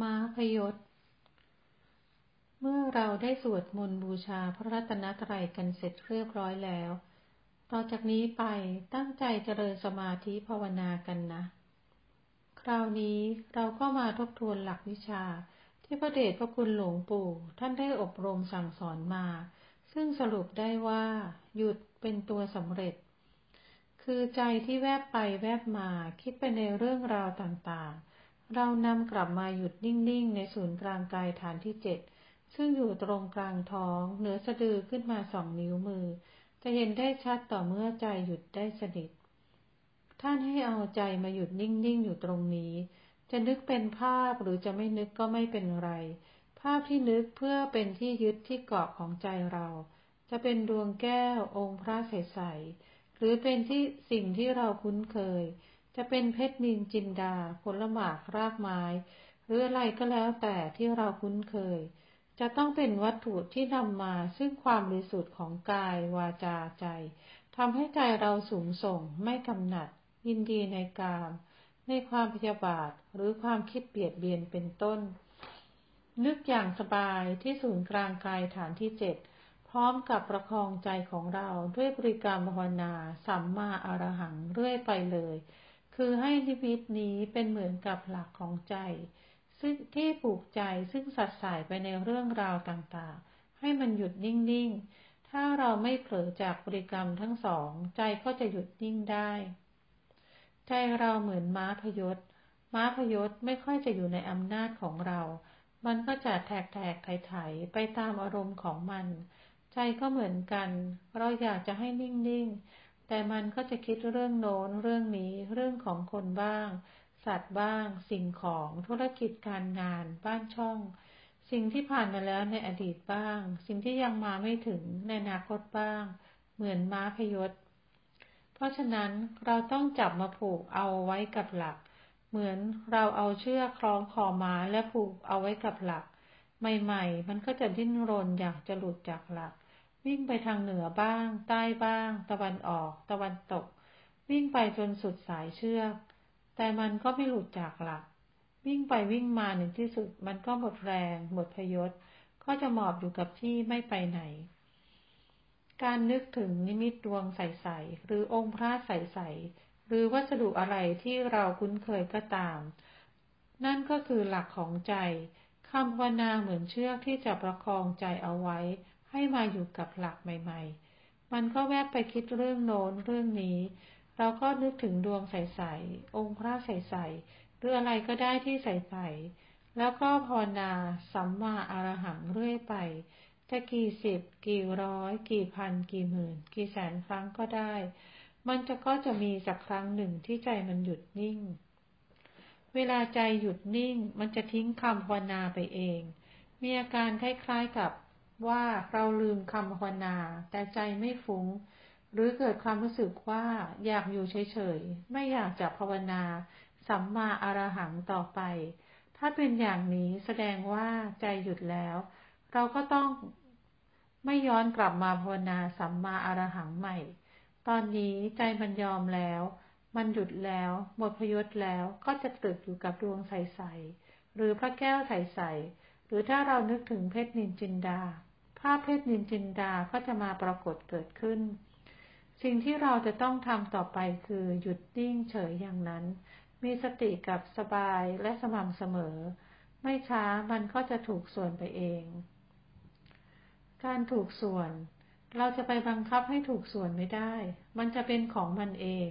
ม้าพยศ เมื่อเราได้สวดมนต์บูชาพระรัตนตรัยกันเสร็จเรียบร้อยแล้ว ต่อจากนี้ไปตั้งใจเจริญสมาธิภาวนากันนะ คราวนี้เราก็มาทบทวนหลักวิชาที่พระเดชพระคุณหลวงปู่ท่านได้อบรมสั่งสอนมา ซึ่งสรุปได้ว่า หยุดเป็นตัวสำเร็จ คือใจที่แวบไปแวบมาคิดไปในเรื่องราวต่างๆ เรานำกลับมาหยุดนิ่งๆ ในศูนย์กลางกายฐานที่เจ็ดซึ่งอยู่ตรงกลางท้อง เหนือสะดือขึ้นมาสองนิ้วมือ จะเห็นได้ชัดต่อเมื่อใจหยุดได้สนิท ท่านให้เอาใจมาหยุดนิ่งๆ อยู่ตรงนี้ จะนึกเป็นภาพหรือจะไม่นึกก็ไม่เป็นไร ภาพที่นึกเพื่อเป็นที่ยึดที่เกาะของใจเรา จะเป็นดวงแก้วองค์พระใสๆหรือเป็นที่สิ่งที่เราคุ้นเคย จะเป็นเพชรนินจินดา ผลหมากรากไม้ หรืออะไรก็แล้วแต่ที่เราคุ้นเคย จะต้องเป็นวัตถุที่นำมาซึ่งความบริสุทธิ์ของกายวาจาใจทำให้ใจเราสูงส่งไม่กำหนัด ยินดีในกาม ในความพยาบาทหรือความคิดเบียดเบียนเป็นต้น นึกอย่างสบายที่ศูนย์กลางกายฐานที่เจ็ดพร้อมกับประคองใจของเราด้วยบริกรรมภาวนา สัมมาอรหังเรื่อยไปเลย คือให้นิมิตนี้เป็นเหมือนกับหลักของใจ ซึ่งที่ปลูกใจซึ่งสัดสายไปในเรื่องราวต่างๆ ให้มันหยุดนิ่งๆ ถ้าเราไม่เผลอจากบริกรรมทั้งสอง ใจก็จะหยุดนิ่งได้ ใจเราเหมือนม้าพยศ ม้าพยศไม่ค่อยจะอยู่ในอำนาจของเรา มันก็จะแทกแทกไถ่ยไปตามอารมณ์ของมัน ใจก็เหมือนกัน เราอยากจะให้นิ่งๆ แต่มันก็จะคิดเรื่องโน้นเรื่องนี้ เรื่องของคนบ้าง สัตว์บ้าง สิ่งของธุรกิจการงาน บ้านช่อง สิ่งที่ผ่านมาแล้วในอดีตบ้าง สิ่งที่ยังมาไม่ถึงในอนาคตบ้าง เหมือนม้าพยศ เพราะฉะนั้นเราต้องจับมาผูกเอาไว้กับหลัก เหมือนเราเอาเชือกคล้องคอม้าและผูกเอาไว้กับหลัก ใหม่ ๆ มันก็จะดิ้นรนอยากจะหลุดจากหลัก วิ่งไปทางเหนือบ้าง ใต้บ้าง ตะวันออก ตะวันตก วิ่งไปจนสุดสายเชือก แต่มันก็ไม่หลุดจากหลัก วิ่งไปวิ่งมาหนึ่งที่สุด มันก็หมดแรง หมดพยศ ก็จะหมอบอยู่กับที่ไม่ไปไหน การนึกถึงนิมิตดวงใสๆหรือองค์พระใสๆหรือวัสดุอะไรที่เราคุ้นเคยก็ตาม นั่นก็คือหลักของใจคำภาวนาเหมือนเชือกที่จะประคองใจเอาไว้ ให้มาอยู่กับหลักใหม่ ๆ มันก็แวบไปคิดเรื่องโน้นเรื่องนี้ เราก็นึกถึงดวงใสๆ องค์พระใสๆ หรืออะไรก็ได้ที่ใสๆ แล้วก็ภาวนาสัมมาอรหังเรื่อยไป จะกี่สิบ กี่ร้อย กี่พัน กี่หมื่น กี่แสนครั้งก็ได้ มันจะก็จะมีสักครั้งหนึ่งที่ใจมันหยุดนิ่ง เวลาใจหยุดนิ่ง มันจะทิ้งคำภาวนาไปเอง มีอาการคล้ายๆกับ ว่าเราลืมคำภาวนา แต่ใจไม่ฟุง้ง หรือเกิดความรู้สึกว่าอยากอยู่เฉยๆ ไม่อยากจะภาวนา สัมมาอรหังต่อไป ถ้าเป็นอย่างนี้แสดงว่าใจหยุดแล้ว เราก็ต้องไม่ย้อนกลับมาภาวนาสัมมาอรหังใหม่ ตอนนี้ใจมันยอมแล้ว มันหยุดแล้ว หมดพยศแล้วก็จะตึกอยู่กับดวงใสๆหรือพระแก้วใสๆหรือถ้าเรานึกถึงเพชรนินจินดา ภาพเพชรนินจินดาก็จะมาปรากฏเกิดขึ้น สิ่งที่เราจะต้องทำต่อไปคือหยุดนิ่งเฉยอย่างนั้น มีสติกับสบายและสม่ำเสมอ ไม่ช้ามันก็จะถูกส่วนไปเอง การถูกส่วน เราจะไปบังคับให้ถูกส่วนไม่ได้ มันจะเป็นของมันเอง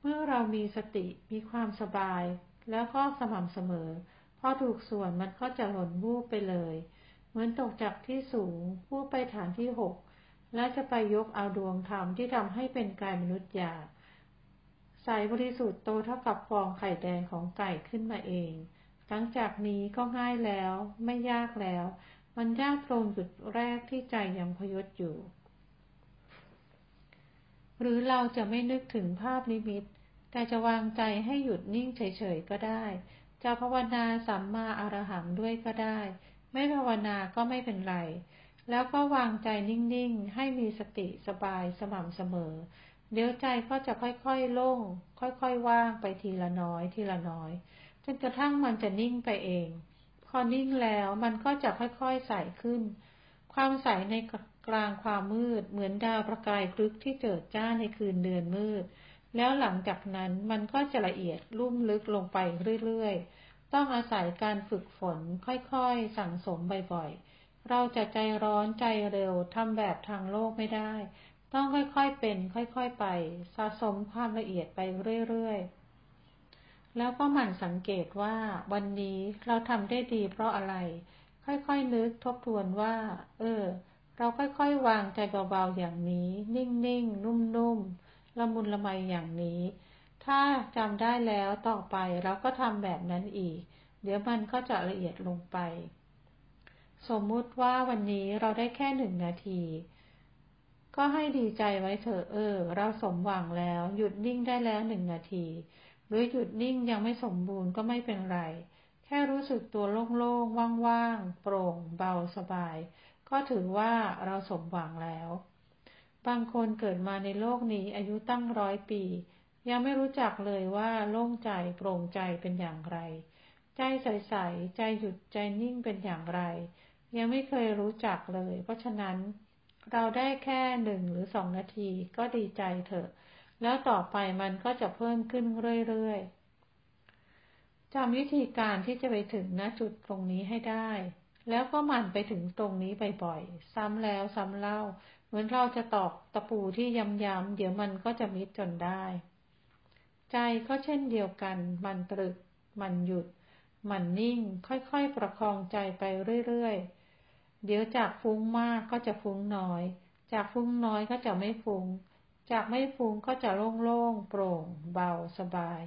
เมื่อเรามีสติมีความสบาย แล้วก็สม่ำเสมอพอถูกส่วนมันก็จะหล่นวูบไปเลย มือนตกจากที่สูงผู้ไปฐานที่หกและจะไปยกเอาดวงธรรมที่ทำให้เป็นกายมนุษย์หยาบใสบริสุทธิ์โตเท่ากับฟองไข่แดงของไก่ขึ้นมาเอง หลังจากนี้ก็ง่ายแล้ว ไม่ยากแล้ว มันยากตรงจุดแรกที่ใจยังพยศอยู่ หรือเราจะไม่นึกถึงภาพนิมิต แต่จะวางใจให้หยุดนิ่งเฉยๆก็ได้ จะภาวนาสัมมาอรหังด้วยก็ได้ ไม่ภาวนาก็ไม่เป็นไร แล้วก็วางใจนิ่งๆ ให้มีสติสบายสม่ำเสมอ เดี๋ยวใจก็จะค่อยๆโล่ง ค่อยๆว่างไปทีละน้อยทีละน้อย จนกระทั่งมันจะนิ่งไปเอง พอนิ่งแล้วมันก็จะค่อยๆใสขึ้น ความใสในกลางความมืดเหมือนดาวประกายพลึกที่เจิดจ้าในคืนเดือนมืด แล้วหลังจากนั้นมันก็จะละเอียดลุ่มลึกลงไปเรื่อยๆ ต้องอาศัยการฝึกฝนค่อยๆ สั่งสมบ่อยๆ เราจะใจร้อนใจเร็วทำแบบทางโลกไม่ได้ ต้องค่อยๆเป็น ค่อยๆไป สะสมความละเอียดไปเรื่อยๆ แล้วก็หมั่นสังเกตว่าวันนี้เราทำได้ดีเพราะอะไร ค่อยๆนึกทบทวนว่า เออ เราค่อยๆ วางใจเบาๆอย่างนี้ นิ่งๆ นุ่มๆ ละมุนละไมอย่างนี้ ถ้าจำได้แล้วต่อไปเราก็ทำแบบนั้นอีก เดี๋ยวมันก็จะละเอียดลงไป สมมุติว่าวันนี้เราได้แค่หนึ่งนาที ก็ให้ดีใจไว้เถอะเออ เราสมหวังแล้ว หยุดนิ่งได้แล้วหนึ่งนาที หรือหยุดนิ่งยังไม่สมบูรณ์ก็ไม่เป็นไร แค่รู้สึกตัวโล่งๆ ว่างๆ โปร่ง เบาสบาย ก็ถือว่าเราสมหวังแล้ว บางคนเกิดมาในโลกนี้อายุตั้งร้อยปี ยังไม่รู้จักเลยว่าโล่งใจโปร่งใจเป็นอย่างไร ใจใสๆใจหยุดใจนิ่งเป็นอย่างไร ยังไม่เคยรู้จักเลย เพราะฉะนั้นเราได้แค่หนึ่งหรือสองนาทีก็ดีใจเถอะ แล้วต่อไปมันก็จะเพิ่มขึ้นเรื่อยๆจำวิธีการที่จะไปถึงณจุดตรงนี้ให้ได้ แล้วก็มันไปถึงตรงนี้บ่อยๆซ้ำแล้วซ้ำเล่า เหมือนเราจะตอกตะปูที่ย้ำๆเดี๋ยวมันก็จะมิดจนได้ ใจก็เช่นเดียวกัน มันตรึก มันหยุด มันนิ่ง ค่อยๆ ประคองใจไปเรื่อยๆ เดี๋ยวจากฟุ้งมากก็จะฟุ้งน้อย จากฟุ้งน้อยก็จะไม่ฟุ้ง จากไม่ฟุ้งก็จะโล่งๆ โปร่ง เบา สบาย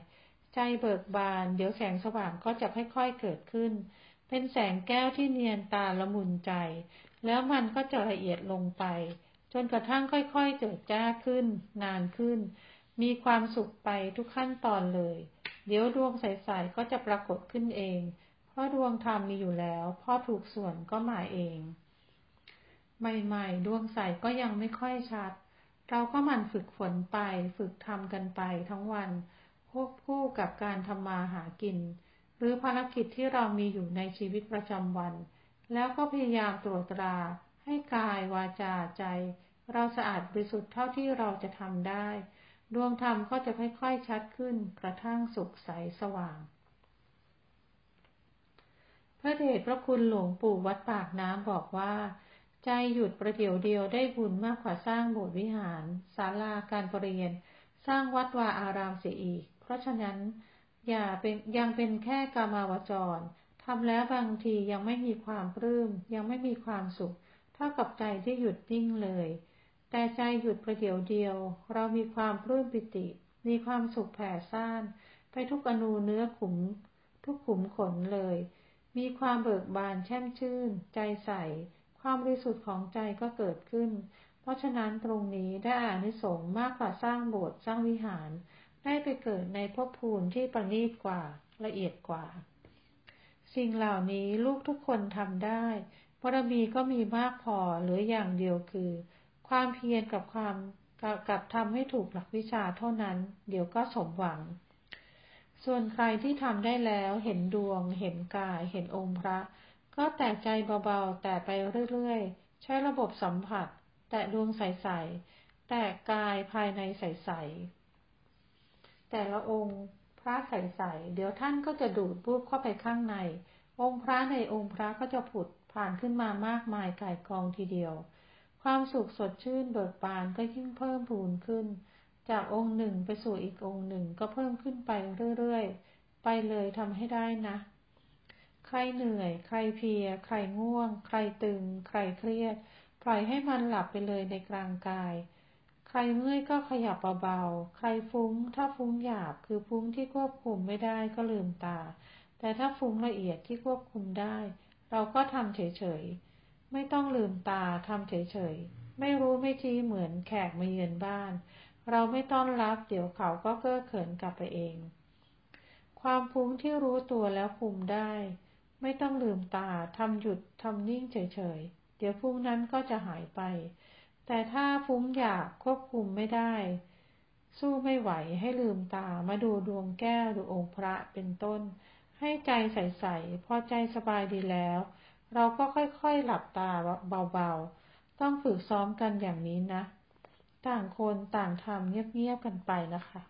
ใจเบิกบาน เดี๋ยวแสงสว่างก็จะค่อยๆ เกิดขึ้น เป็นแสงแก้วที่เนียนตาละมุนใจ แล้วมันก็จะละเอียดลงไป จนกระทั่งค่อยๆ เจิดจ้าขึ้น นานขึ้น มีความสุขไปทุกขั้นตอนเลย เดี๋ยวดวงใสๆก็จะปรากฏขึ้นเอง เพราะดวงธรรมมีอยู่แล้วพ่อถูกส่วนก็มาเอง ใหม่ๆ ดวงใสก็ยังไม่ค่อยชัด เราก็มันฝึกฝนไป ฝึกทำกันไปทั้งวันควบคู่กับการทำมาหากิน หรือภารกิจที่เรามีอยู่ในชีวิตประจำวัน แล้วก็พยายามตรวจตรา ให้กายวาจาใจ เราสะอาดบริสุทธิ์เท่าที่เราจะทำได้ ดวงธรรมก็จะค่อยๆชัดขึ้นกระทั่งสุขใสสว่าง พระเดชพระคุณหลวงปู่วัดปากน้ำบอกว่า ใจหยุดประเดี๋ยวเดียวได้บุญมากกว่าสร้างโบสถ์วิหารศาลาการประเรียน สร้างวัดวาอารามเสียอีก เพราะฉะนั้น อย่าเป็นยังเป็นแค่กามาวจรทำแล้วบางทียังไม่มีความปลื้มยังไม่มีความสุข เท่ากับใจที่หยุดนิ่งเลย แต่ใจหยุดประเดี๋ยวเดียว เรามีความปลื้มปิติ มีความสุขแผ่ซ่าน ไปทุกอนูเนื้อขุม ทุกขุมขนเลย มีความเบิกบานแช่มชื่น ใจใส ความบริสุทธิ์ของใจก็เกิดขึ้น เพราะฉะนั้นตรงนี้ได้อานิสงส์มากกว่าสร้างโบสถ์สร้างวิหาร ได้ไปเกิดในภพภูมิที่ประณีตกว่าละเอียดกว่า สิ่งเหล่านี้ลูกทุกคนทำได้บารมีก็มีมากพอหรืออย่างเดียวคือ ความเพียรกับความกับทำให้ถูกหลักวิชาเท่านั้น เดี๋ยวก็สมหวัง ส่วนใครที่ทำได้แล้วเห็นดวง เห็นกาย เห็นองค์พระ ก็แตกใจเบาๆ แต่ไปเรื่อยๆ ใช้ระบบสัมผัส แต่ดวงใสๆ แต่กายภายในใสๆ แต่ละองค์พระใสๆ เดี๋ยวท่านก็จะดูดรูปเข้าไปข้างใน องค์พระในองค์พระก็จะผุดผ่านขึ้นมามากมายก่ายกองทีเดียว ความสุขสดชื่นเบิกบานก็ยิ่งเพิ่มพูนขึ้น จากองค์หนึ่งไปสู่อีกองค์หนึ่งก็เพิ่มขึ้นไปเรื่อยๆ ไปเลยทำให้ได้นะ ใครเหนื่อย ใครเพีย ใครง่วง ใครตึง ใครเครียด ปล่อยให้มันหลับไปเลยในกลางกาย ใครเมื่อยก็ขยับเบาๆ ใครฟุ้ง ถ้าฟุ้งหยาบคือฟุ้งที่ควบคุมไม่ได้ก็ลืมตา แต่ถ้าฟุ้งละเอียดที่ควบคุมได้ เราก็ทำเฉยๆ ไม่ต้องลืมตาทำเฉยๆ ไม่รู้ไม่ชี้เหมือนแขกมาเยือนบ้าน เราไม่ต้อนรับเดี๋ยวเขาก็เก้อเขินกลับไปเอง ความฟุ้งที่รู้ตัวแล้วคุมได้ ไม่ต้องลืมตาทำหยุดทำนิ่งเฉยๆ เดี๋ยวฟุ้งนั้นก็จะหายไป แต่ถ้าฟุ้งอยากควบคุมไม่ได้ สู้ไม่ไหวให้ลืมตามาดูดวงแก้วดูองค์พระเป็นต้นใให้ใจใสๆพอใจสบายดีแล้ว เราก็ค่อยๆ หลับตาเบาๆ ต้องฝึกซ้อมกันอย่างนี้นะ ต่างคนต่างทำเงียบๆกันไปนะคะ